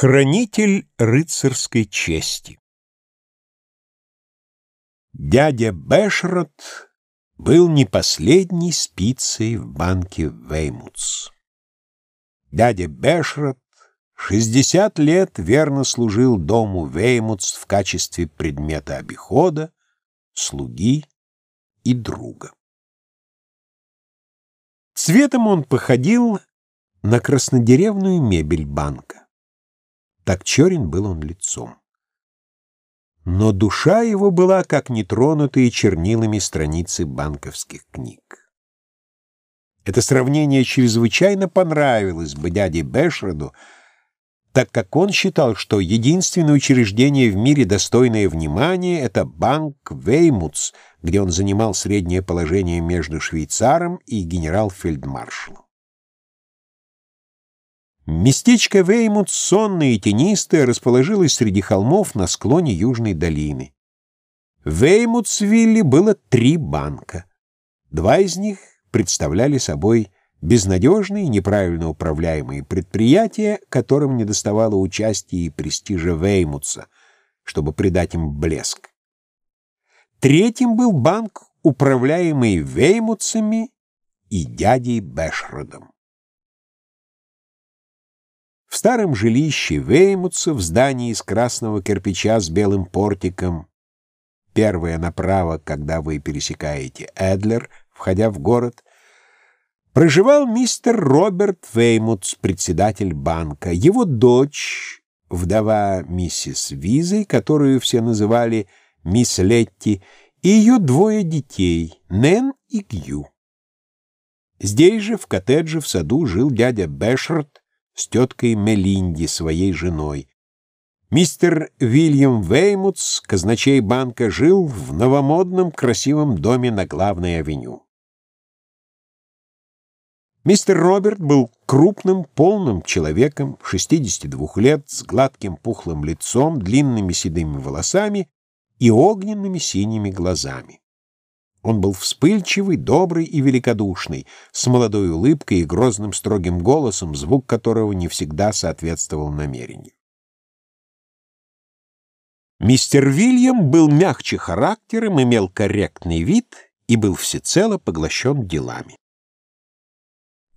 Хранитель рыцарской чести Дядя Бэшрот был не последней спицей в банке Веймутс. Дядя Бэшрот шестьдесят лет верно служил дому Веймутс в качестве предмета обихода, слуги и друга. Цветом он походил на краснодеревную мебель банка. Так черен был он лицом. Но душа его была, как нетронутые чернилами страницы банковских книг. Это сравнение чрезвычайно понравилось бы дяде Бешроду, так как он считал, что единственное учреждение в мире, достойное внимания, это банк Веймутс, где он занимал среднее положение между швейцаром и генерал-фельдмаршалом. Местечко Веймут, сонное и тенистое, расположилось среди холмов на склоне Южной долины. В Веймутсвилле было три банка. Два из них представляли собой безнадежные, неправильно управляемые предприятия, которым недоставало участия и престижа Веймутса, чтобы придать им блеск. Третьим был банк, управляемый Веймутсами и дядей Бэшродом. В старом жилище Веймутса, в здании из красного кирпича с белым портиком, первое направо, когда вы пересекаете Эдлер, входя в город, проживал мистер Роберт Веймутс, председатель банка, его дочь, вдова миссис Визой, которую все называли мисс Летти, и ее двое детей, Нэн и Гью. Здесь же, в коттедже в саду, жил дядя Бэшерт, с теткой Мелинди, своей женой. Мистер Вильям Веймутс, казначей банка, жил в новомодном красивом доме на главной авеню. Мистер Роберт был крупным, полным человеком, 62 лет, с гладким пухлым лицом, длинными седыми волосами и огненными синими глазами. Он был вспыльчивый, добрый и великодушный, с молодой улыбкой и грозным строгим голосом, звук которого не всегда соответствовал намерению. Мистер Вильям был мягче характером, имел корректный вид и был всецело поглощен делами.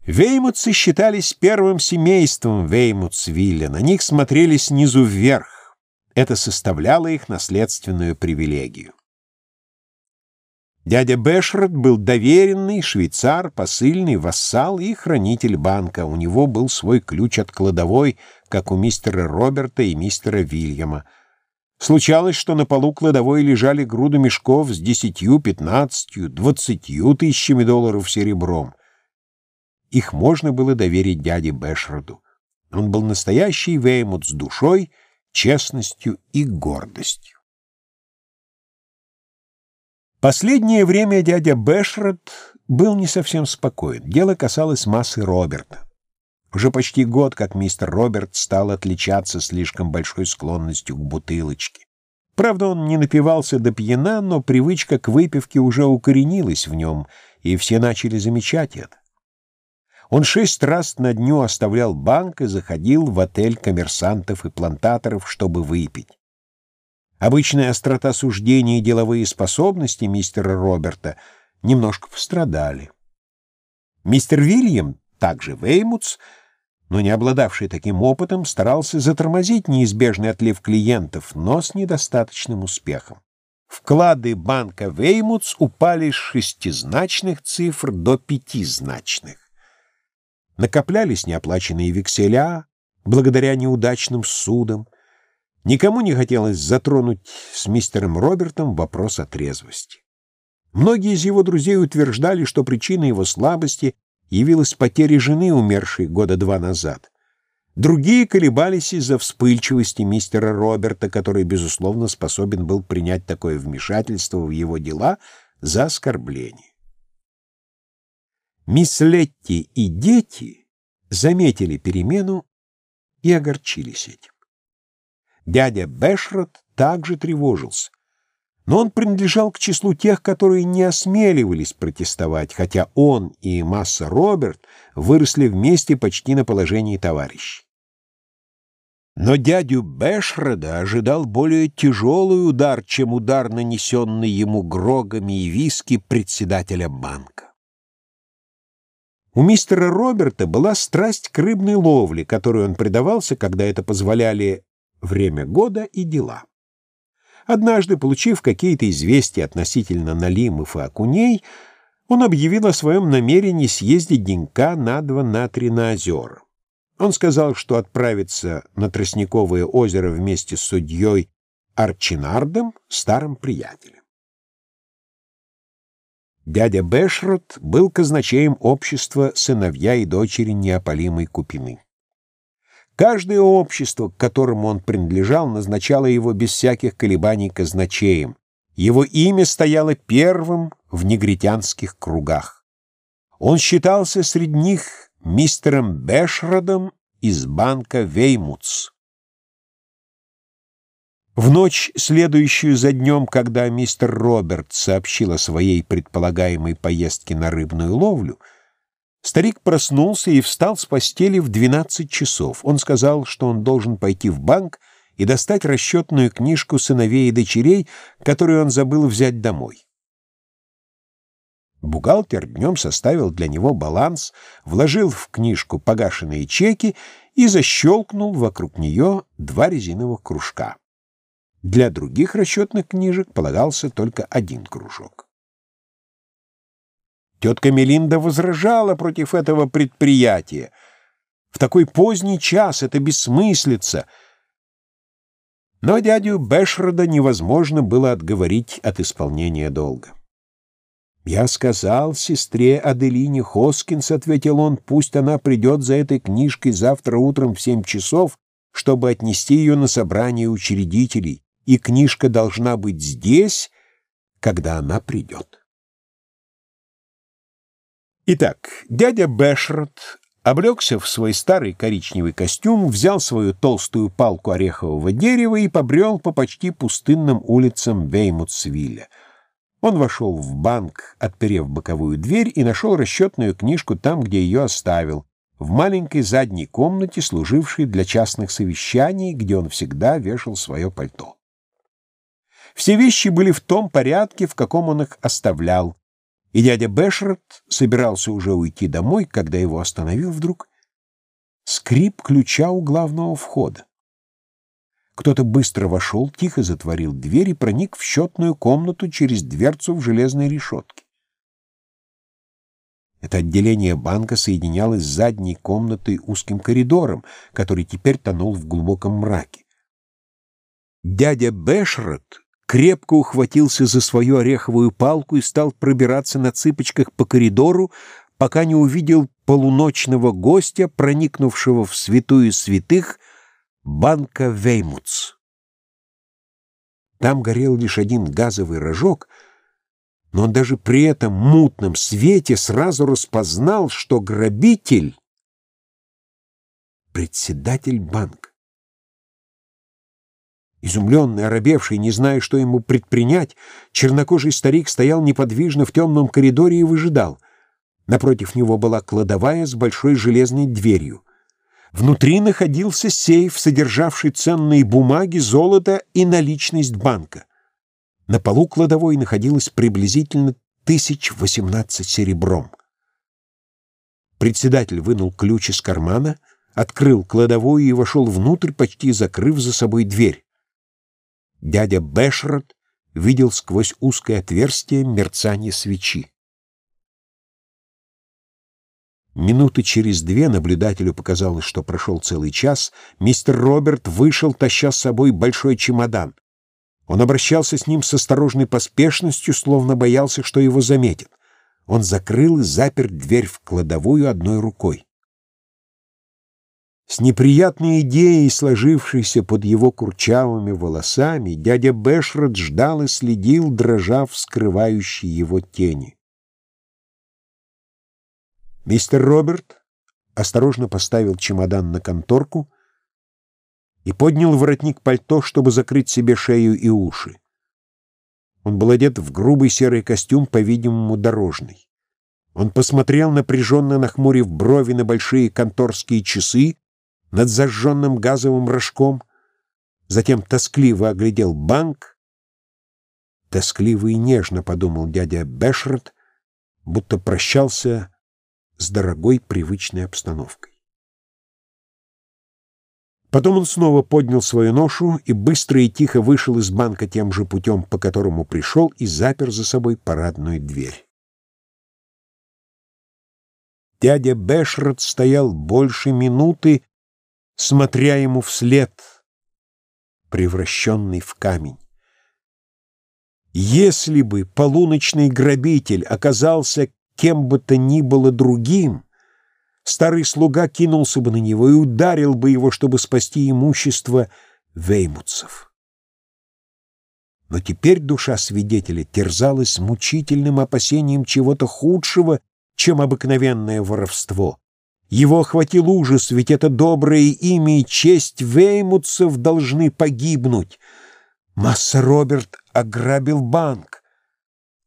Веймутсы считались первым семейством Веймутсвилля, на них смотрели снизу вверх. Это составляло их наследственную привилегию. Дядя Бешрот был доверенный швейцар, посыльный, вассал и хранитель банка. У него был свой ключ от кладовой, как у мистера Роберта и мистера Вильяма. Случалось, что на полу кладовой лежали груды мешков с десятью, пятнадцатью, двадцатью тысячами долларов серебром. Их можно было доверить дяде Бешроду. Он был настоящий Веймут с душой, честностью и гордостью. Последнее время дядя Бэшрот был не совсем спокоен. Дело касалось массы Роберта. Уже почти год, как мистер Роберт стал отличаться слишком большой склонностью к бутылочке. Правда, он не напивался до пьяна, но привычка к выпивке уже укоренилась в нем, и все начали замечать это. Он шесть раз на дню оставлял банк и заходил в отель коммерсантов и плантаторов, чтобы выпить. Обычная острота суждений и деловые способности мистера Роберта немножко пострадали. Мистер Вильям, также Веймутс, но не обладавший таким опытом, старался затормозить неизбежный отлив клиентов, но с недостаточным успехом. Вклады банка Веймутс упали с шестизначных цифр до пятизначных. Накоплялись неоплаченные векселя благодаря неудачным судам, Никому не хотелось затронуть с мистером Робертом вопрос о трезвости. Многие из его друзей утверждали, что причиной его слабости явилась потеря жены, умершей года два назад. Другие колебались из-за вспыльчивости мистера Роберта, который, безусловно, способен был принять такое вмешательство в его дела за оскорбление. Мисс Летти и дети заметили перемену и огорчились этим. Дядя Бэшрот также тревожился. Но он принадлежал к числу тех, которые не осмеливались протестовать, хотя он и Масса Роберт выросли вместе почти на положении товарищей. Но дядю Бешреда ожидал более тяжелый удар, чем удар, нанесенный ему грогами и виски председателя банка. У мистера Роберта была страсть к рыбной ловле, которой он предавался, когда это позволяли время года и дела. Однажды, получив какие-то известия относительно налимов и окуней, он объявил о своем намерении съездить денька на два на три на озера. Он сказал, что отправится на Тростниковое озеро вместе с судьей Арчинардом, старым приятелем. Дядя Бешрот был казначеем общества сыновья и дочери неопалимой Купины. Каждое общество, к которому он принадлежал, назначало его без всяких колебаний казначеем. Его имя стояло первым в негритянских кругах. Он считался среди них мистером Бешродом из банка Веймутс. В ночь, следующую за днем, когда мистер Роберт сообщил о своей предполагаемой поездке на рыбную ловлю, старик проснулся и встал с постели в 12 часов. Он сказал, что он должен пойти в банк и достать расчетную книжку сыновей и дочерей, которую он забыл взять домой. Бухгалтер днем составил для него баланс, вложил в книжку погашенные чеки и защелкнул вокруг нее два резиновых кружка. Для других расчетных книжек полагался только один кружок. Тетка Мелинда возражала против этого предприятия. В такой поздний час это бессмыслица. Но дядю Бешрода невозможно было отговорить от исполнения долга. «Я сказал сестре Аделине Хоскинс», — ответил он, — «пусть она придет за этой книжкой завтра утром в семь часов, чтобы отнести ее на собрание учредителей, и книжка должна быть здесь, когда она придет». Итак, дядя Бэшрот облегся в свой старый коричневый костюм, взял свою толстую палку орехового дерева и побрел по почти пустынным улицам Веймутсвилля — он вошел в банк, отперев боковую дверь, и нашел расчетную книжку там, где ее оставил, в маленькой задней комнате, служившей для частных совещаний, где он всегда вешал свое пальто. Все вещи были в том порядке, в каком он их оставлял, и дядя Бешрот собирался уже уйти домой, когда его остановил вдруг скрип ключа у главного входа. Кто-то быстро вошел, тихо затворил дверь и проник в счетную комнату через дверцу в железной решетке. Это отделение банка соединялось с задней комнатой узким коридором, который теперь тонул в глубоком мраке. Дядя Бешрот крепко ухватился за свою ореховую палку и стал пробираться на цыпочках по коридору, пока не увидел полуночного гостя, проникнувшего в святую святых банка Веймутс. Там горел лишь один газовый рожок, но он даже при этом мутном свете сразу распознал, что грабитель — председатель банка. Изумленный, оробевший, не зная, что ему предпринять, чернокожий старик стоял неподвижно в темном коридоре и выжидал. Напротив него была кладовая с большой железной дверью. Внутри находился сейф, содержавший ценные бумаги, золото и наличность банка. На полу кладовой находилось приблизительно тысяч восемнадцать серебром. Председатель вынул ключ из кармана, открыл кладовую и вошел внутрь, почти закрыв за собой дверь. Дядя Бешрот видел сквозь узкое отверстие мерцание свечи. Минуты через две наблюдателю показалось, что прошел целый час. Мистер Роберт вышел, таща с собой большой чемодан. Он обращался с ним с осторожной поспешностью, словно боялся, что его заметят. Он закрыл и запер дверь в кладовую одной рукой. С неприятной идеей, сложившейся под его курчавыми волосами, дядя Бешрот ждал и следил, дрожа в скрывающей его тени. Мистер Роберт осторожно поставил чемодан на конторку и поднял воротник пальто, чтобы закрыть себе шею и уши. Он был одет в грубый серый костюм, по-видимому, дорожный. Он посмотрел напряженно, нахмурив брови на большие конторские часы, над зажженным газовым рожком, затем тоскливо оглядел банк. Тоскливо и нежно подумал дядя Бешрот, будто прощался с дорогой привычной обстановкой. Потом он снова поднял свою ношу и быстро и тихо вышел из банка тем же путем, по которому пришел, и запер за собой парадную дверь. Дядя Бешрот стоял больше минуты, смотря ему вслед, превращенный в камень. Если бы полуночный грабитель оказался кем бы то ни было другим, старый слуга кинулся бы на него и ударил бы его, чтобы спасти имущество веймутцев. Но теперь душа свидетеля терзалась мучительным опасением чего-то худшего, чем обыкновенное воровство. Его охватил ужас, ведь это доброе имя и честь веймутцев должны погибнуть. Масса Роберт ограбил банк.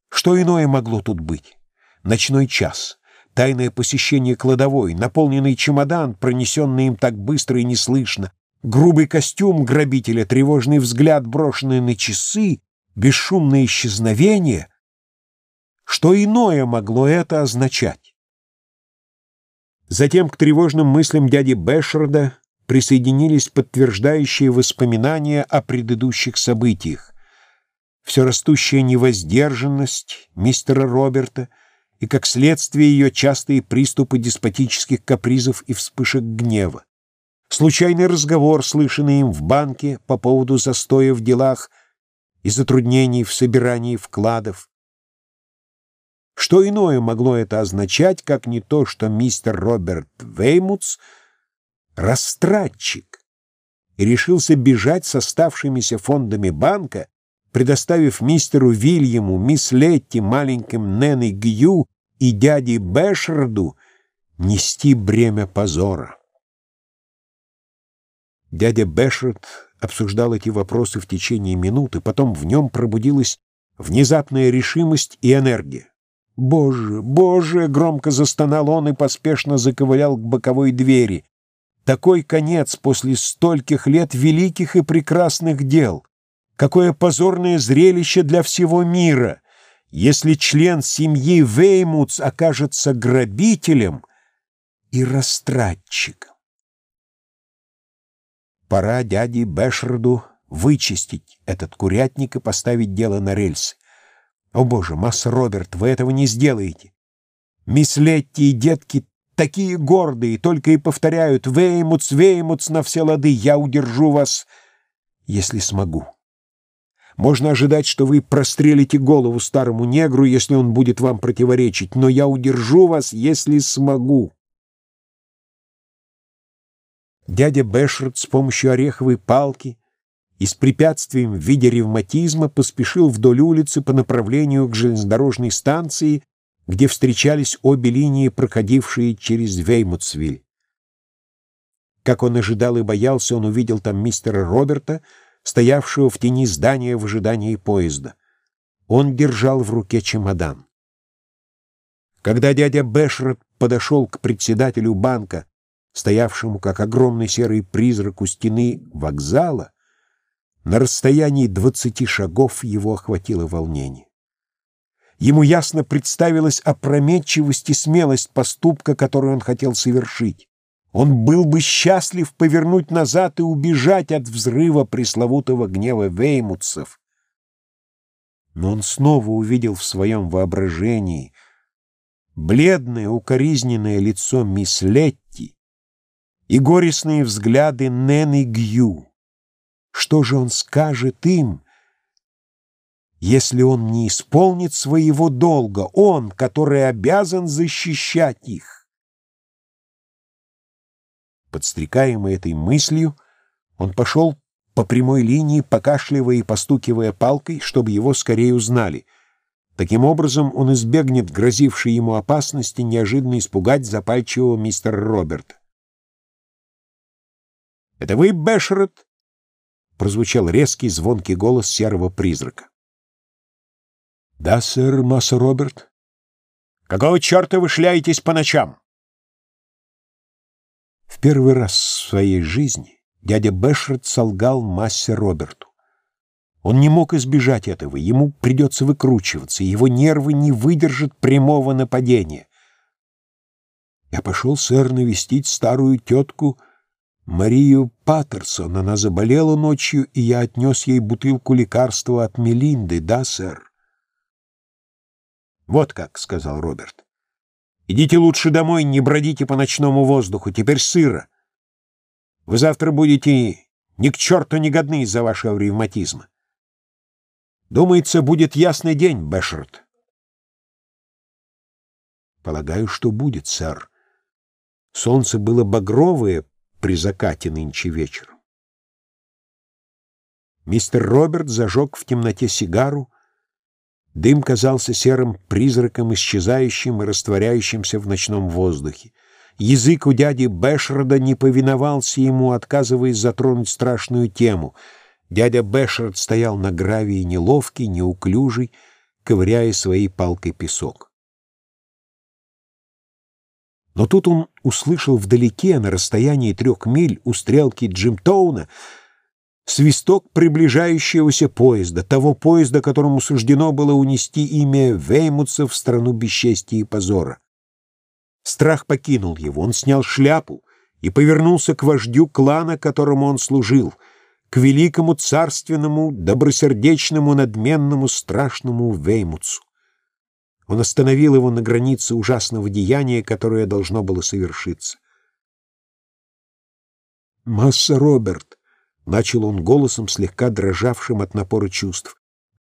Что иное могло тут быть? Ночной час, тайное посещение кладовой, наполненный чемодан, пронесенный им так быстро и неслышно, грубый костюм грабителя, тревожный взгляд, брошенный на часы, бесшумное исчезновение. Что иное могло это означать? Затем к тревожным мыслям дяди Бэшерда присоединились подтверждающие воспоминания о предыдущих событиях. Все растущая невоздержанность мистера Роберта и, как следствие, ее частые приступы деспотических капризов и вспышек гнева. Случайный разговор, слышанный им в банке по поводу застоя в делах и затруднений в собирании вкладов. Что иное могло это означать, как не то, что мистер Роберт Веймутс — растратчик, и решился бежать с оставшимися фондами банка, предоставив мистеру Вильяму, мисс Летти, маленьким Нэн и Гью и дяде Бэшерду нести бремя позора. Дядя Бэшерд обсуждал эти вопросы в течение минуты, потом в нем пробудилась внезапная решимость и энергия. «Боже, боже!» — громко застонал он и поспешно заковылял к боковой двери. Такой конец после стольких лет великих и прекрасных дел. Какое позорное зрелище для всего мира, если член семьи Веймутс окажется грабителем и растратчиком. Пора дяде Бэшерду вычистить этот курятник и поставить дело на рельсы. О, боже, масс Роберт, вы этого не сделаете. Мисс Летти и детки такие гордые, только и повторяют «Веймутс, Веймутс» на все лады, я удержу вас, если смогу. Можно ожидать, что вы прострелите голову старому негру, если он будет вам противоречить, но я удержу вас, если смогу. Дядя Бэшерт с помощью ореховой палки и с препятствием в виде ревматизма поспешил вдоль улицы по направлению к железнодорожной станции, где встречались обе линии, проходившие через Веймутсвиль. Как он ожидал и боялся, он увидел там мистера Роберта, стоявшего в тени здания в ожидании поезда. Он держал в руке чемодан. Когда дядя Бэшрот подошел к председателю банка, стоявшему как огромный серый призрак у стены вокзала, на расстоянии двадцати шагов его охватило волнение. Ему ясно представилась опрометчивость и смелость поступка, который он хотел совершить. Он был бы счастлив повернуть назад и убежать от взрыва пресловутого гнева веймутцев. Но он снова увидел в своем воображении бледное, укоризненное лицо мисс Летти и горестные взгляды Нэн и Гью. Что же он скажет им, если он не исполнит своего долга, он, который обязан защищать их. Подстрекаемый этой мыслью, он пошел по прямой линии, покашливая и постукивая палкой, чтобы его скорее узнали. Таким образом, он избегнет грозившей ему опасности неожиданно испугать запальчивого мистера Роберта. «Это вы, Бэшерет?» — прозвучал резкий звонкий голос серого призрака. «Да, сэр, масса Роберт». «Какого черта вы шляетесь по ночам?» В первый раз в своей жизни дядя Бэшред солгал массе Роберту. Он не мог избежать этого, ему придется выкручиваться, его нервы не выдержат прямого нападения. Я пошел, сэр, навестить старую тетку Марию Паттерсон. Она заболела ночью, и я отнес ей бутылку лекарства от Мелинды, да, сэр? «Вот как», — сказал Роберт. «Идите лучше домой, не бродите по ночному воздуху, теперь сыро. Вы завтра будете ни к черту не годны из-за вашего ревматизма. Думается, будет ясный день, Бэшерт». «Полагаю, что будет, сэр. Солнце было багровое при закате нынче вечером». Мистер Роберт зажег в темноте сигару, Дым казался серым призраком, исчезающим и растворяющимся в ночном воздухе. Язык у дяди Бэшерда не повиновался ему, отказываясь затронуть страшную тему. Дядя Бэшерд стоял на гравии неловкий, неуклюжий, ковыряя своей палкой песок. Но тут он услышал вдалеке, на расстоянии трех миль, у стрелки Джимтоуна, свисток приближающегося поезда, того поезда, которому суждено было унести имя Веймутса в страну бесчестия и позора. Страх покинул его, он снял шляпу и повернулся к вождю клана, которому он служил, к великому царственному, добросердечному, надменному, страшному Веймутсу. Он остановил его на границе ужасного деяния, которое должно было совершиться. «Масса Роберт», — начал он голосом, слегка дрожавшим от напора чувств.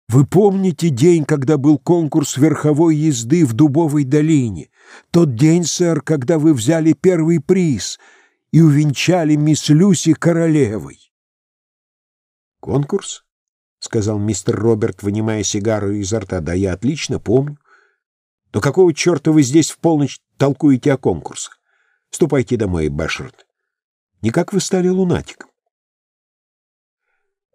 «Вы помните день, когда был конкурс верховой езды в Дубовой долине? Тот день, сэр, когда вы взяли первый приз и увенчали мисс Люси королевой?» «Конкурс?» — сказал мистер Роберт, вынимая сигару изо рта. «Да я отлично помню. Но какого черта вы здесь в полночь толкуете о конкурсах? Ступайте домой, Бэшерт. Никак вы стали лунатиком.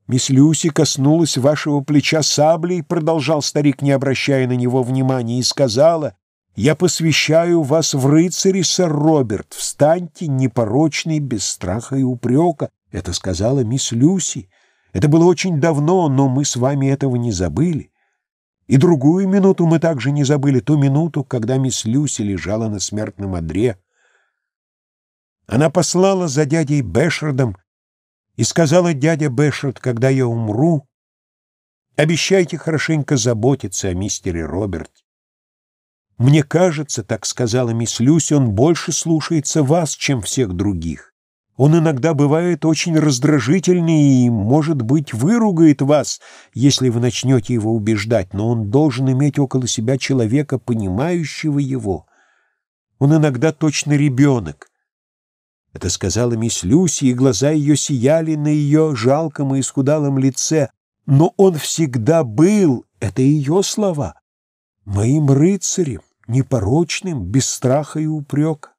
«Мисс Люси коснулась вашего плеча саблей», — продолжал старик, не обращая на него внимания, и сказала, «Я посвящаю вас в рыцари, сэр Роберт. Встаньте, непорочный, без страха и упрека». Это сказала мисс Люси. Это было очень давно, но мы с вами этого не забыли. И другую минуту мы также не забыли, ту минуту, когда мисс Люси лежала на смертном одре. Она послала за дядей Бэшердом и сказала дядя Бэшет, когда я умру, обещайте хорошенько заботиться о мистере Роберте. Мне кажется, так сказала мисс Люси, он больше слушается вас, чем всех других. Он иногда бывает очень раздражительный и, может быть, выругает вас, если вы начнете его убеждать, но он должен иметь около себя человека, понимающего его. Он иногда точно ребенок. Это сказала мисс Люси, и глаза ее сияли на ее жалком и исхудалом лице. Но он всегда был, это ее слова, моим рыцарем, непорочным, без страха и упрека.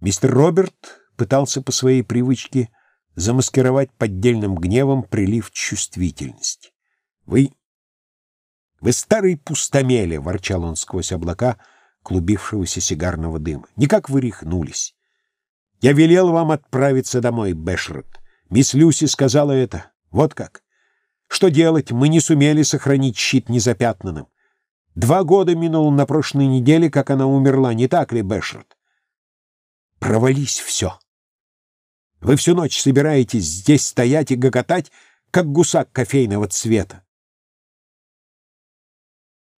Мистер Роберт пытался по своей привычке замаскировать поддельным гневом прилив чувствительности. «Вы... вы старый пустомеле!» — ворчал он сквозь облака клубившегося сигарного дыма. «Никак вы рехнулись!» Я велел вам отправиться домой, Бэшрот. Мисс Люси сказала это. Вот как. Что делать? Мы не сумели сохранить щит незапятнанным. Два года минуло на прошлой неделе, как она умерла, не так ли, Бэшрот? Провались все. Вы всю ночь собираетесь здесь стоять и гоготать, как гусак кофейного цвета.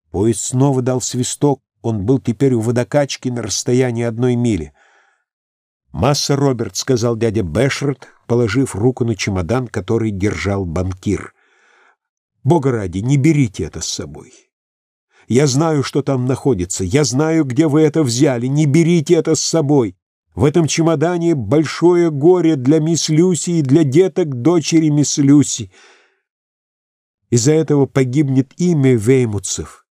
Поезд снова дал свисток, он был теперь у водокачки на расстоянии одной мили. «Масса, Роберт», — сказал дядя Бэшерт, положив руку на чемодан, который держал банкир. «Бога ради, не берите это с собой. Я знаю, что там находится. Я знаю, где вы это взяли. Не берите это с собой. В этом чемодане большое горе для мисс Люси и для деток дочери мисс Люси. Из-за этого погибнет имя Веймутцев,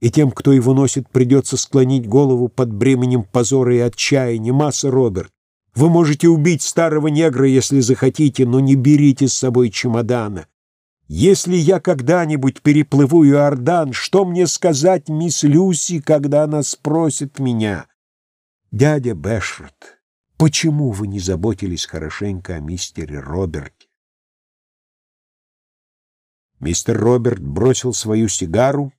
и тем, кто его носит, придется склонить голову под бременем позора и отчаяния. Масса, Роберт, вы можете убить старого негра, если захотите, но не берите с собой чемодана. Если я когда-нибудь переплыву Иордан, что мне сказать мисс Люси, когда она спросит меня? Дядя Бэшрот, Почему вы не заботились хорошенько о мистере Роберте? Мистер Роберт бросил свою сигару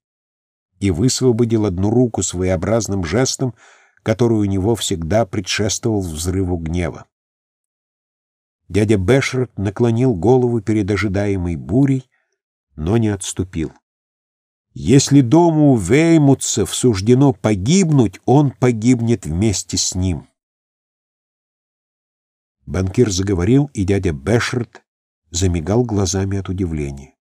и высвободил одну руку своеобразным жестом, который у него всегда предшествовал взрыву гнева. Дядя Бэшерт наклонил голову перед ожидаемой бурей, но не отступил. Если дому Веймутцев суждено погибнуть, он погибнет вместе с ним. Банкир заговорил, и дядя Бэшерт замигал глазами от удивления.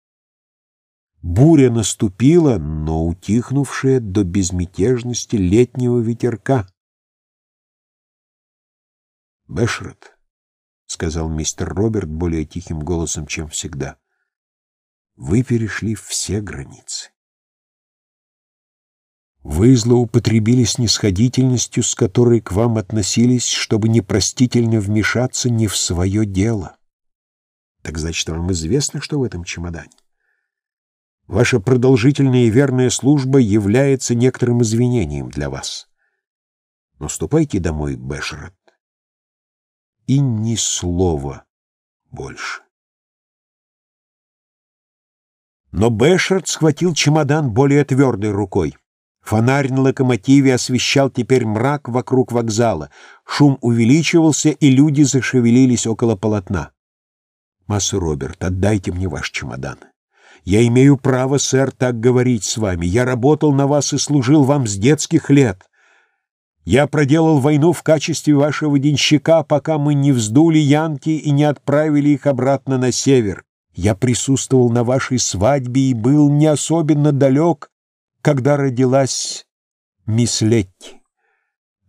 Буря наступила, но утихнувшая до безмятежности летнего ветерка. «Бэшрот», — сказал мистер Роберт более тихим голосом, чем всегда, — «вы перешли все границы. Вы злоупотребили снисходительностью, с которой к вам относились, чтобы непростительно вмешаться не в свое дело. Так значит, вам известно, что в этом чемодане? Ваша продолжительная и верная служба является некоторым извинением для вас. Но ступайте домой, Бэшрот, и ни слова больше. Но Бэшерт схватил чемодан более твердой рукой. Фонарь на локомотиве освещал теперь мрак вокруг вокзала. Шум увеличивался, и люди зашевелились около полотна. «Масса Роберт, отдайте мне ваш чемодан. Я имею право, сэр, так говорить с вами. Я работал на вас и служил вам с детских лет. Я проделал войну в качестве вашего денщика, пока мы не вздули янки и не отправили их обратно на север. Я присутствовал на вашей свадьбе и был не особенно далек, когда родилась мисс Летти.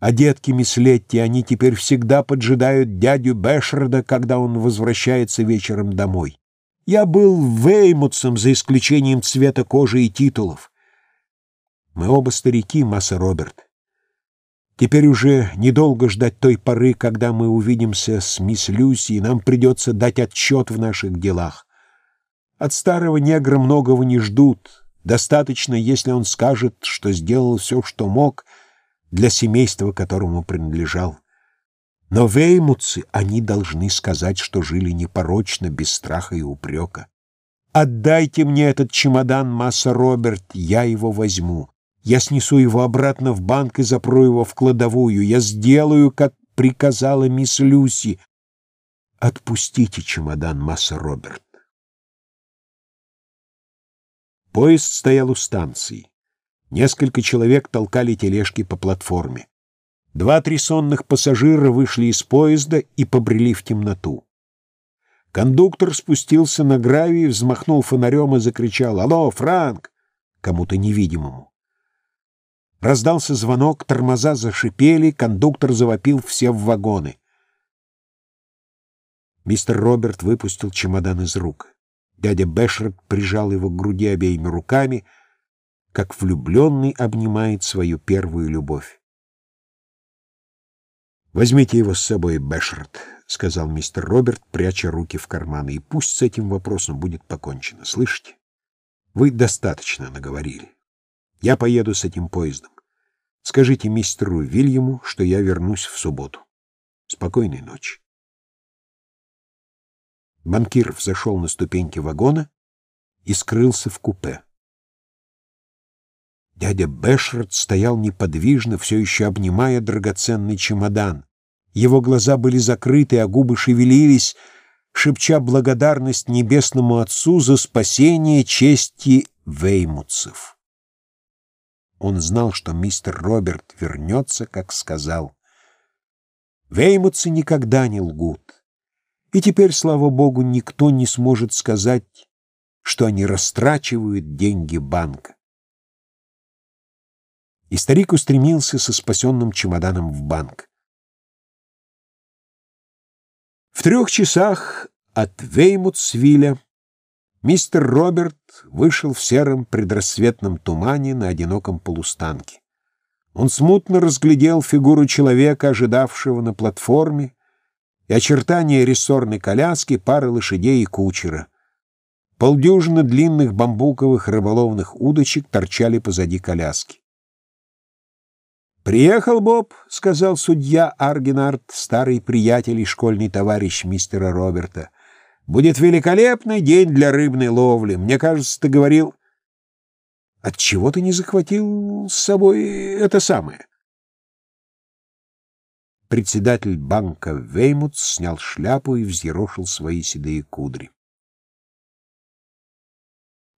А детки мисс Летти, они теперь всегда поджидают дядю Бэшерда, когда он возвращается вечером домой. Я был Веймутсом, за исключением цвета кожи и титулов. Мы оба старики, Масса Роберт. Теперь уже недолго ждать той поры, когда мы увидимся с мисс Люси, и нам придется дать отчет в наших делах. От старого негра многого не ждут. Достаточно, если он скажет, что сделал все, что мог для семейства, которому принадлежал. Но веймутцы, они должны сказать, что жили непорочно, без страха и упрека. «Отдайте мне этот чемодан, масса Роберт, я его возьму. Я снесу его обратно в банк и запру его в кладовую. Я сделаю, как приказала мисс Люси. Отпустите чемодан, масса Роберт». Поезд стоял у станции. Несколько человек толкали тележки по платформе. Два-три пассажира вышли из поезда и побрели в темноту. Кондуктор спустился на гравий, взмахнул фонарем и закричал «Алло, Франк!» кому-то невидимому. Раздался звонок, тормоза зашипели, кондуктор завопил все в вагоны. Мистер Роберт выпустил чемодан из рук. Дядя Бэшерт прижал его к груди обеими руками, как влюбленный обнимает свою первую любовь. «Возьмите его с собой, Бэшерт», — сказал мистер Роберт, пряча руки в карманы, — «и пусть с этим вопросом будет покончено. Слышите? Вы достаточно наговорили. Я поеду с этим поездом. Скажите мистеру Вильяму, что я вернусь в субботу. Спокойной ночи». Банкир взошел на ступеньки вагона и скрылся в купе. Дядя Бэшерт стоял неподвижно, все еще обнимая драгоценный чемодан. Его глаза были закрыты, а губы шевелились, шепча благодарность небесному Отцу за спасение чести веймутцев. Он знал, что мистер Роберт вернется, как сказал. Веймутцы никогда не лгут. И теперь, слава богу, никто не сможет сказать, что они растрачивают деньги банка и старик устремился со спасенным чемоданом в банк. В трех часах от Веймутсвилля мистер Роберт вышел в сером предрассветном тумане на одиноком полустанке. Он смутно разглядел фигуру человека, ожидавшего на платформе, и очертания рессорной коляски, пары лошадей и кучера. Полдюжины длинных бамбуковых рыболовных удочек торчали позади коляски. «Приехал Боб», — сказал судья Аргенард, старый приятель и школьный товарищ мистера Роберта. «Будет великолепный день для рыбной ловли. Мне кажется, ты говорил...» «Отчего ты не захватил с собой это самое?» Председатель банка Веймут снял шляпу и взъерошил свои седые кудри.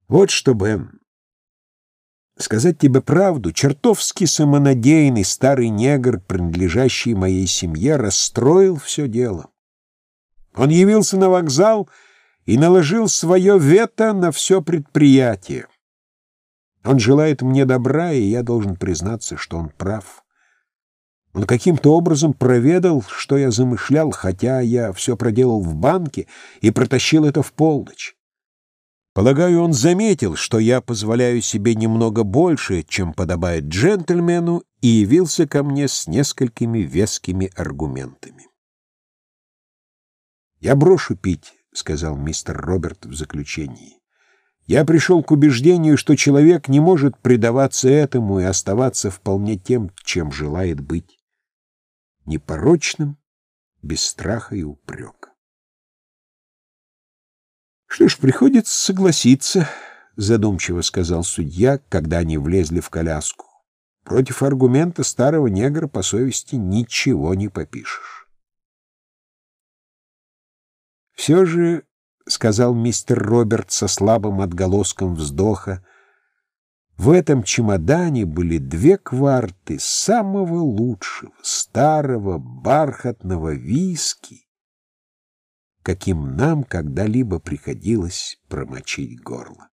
«Вот что, Бен, Сказать тебе правду, чертовски самонадеянный старый негр, принадлежащий моей семье, расстроил все дело. Он явился на вокзал и наложил свое вето на все предприятие. Он желает мне добра, и я должен признаться, что он прав. Он каким-то образом проведал, что я замышлял, хотя я все проделал в банке и протащил это в полночь. Полагаю, он заметил, что я позволяю себе немного больше, чем подобает джентльмену, и явился ко мне с несколькими вескими аргументами. «Я брошу пить», — сказал мистер Роберт в заключении. «Я пришел к убеждению, что человек не может предаваться этому и оставаться вполне тем, чем желает быть, непорочным, без страха и упрека». Что ж, приходится согласиться, задумчиво сказал судья, когда они влезли в коляску. Против аргумента старого негра по совести ничего не попишешь. Все же, сказал мистер Роберт со слабым отголоском вздоха, в этом чемодане были две кварты самого лучшего, старого, бархатного виски, каким нам когда-либо приходилось промочить горло.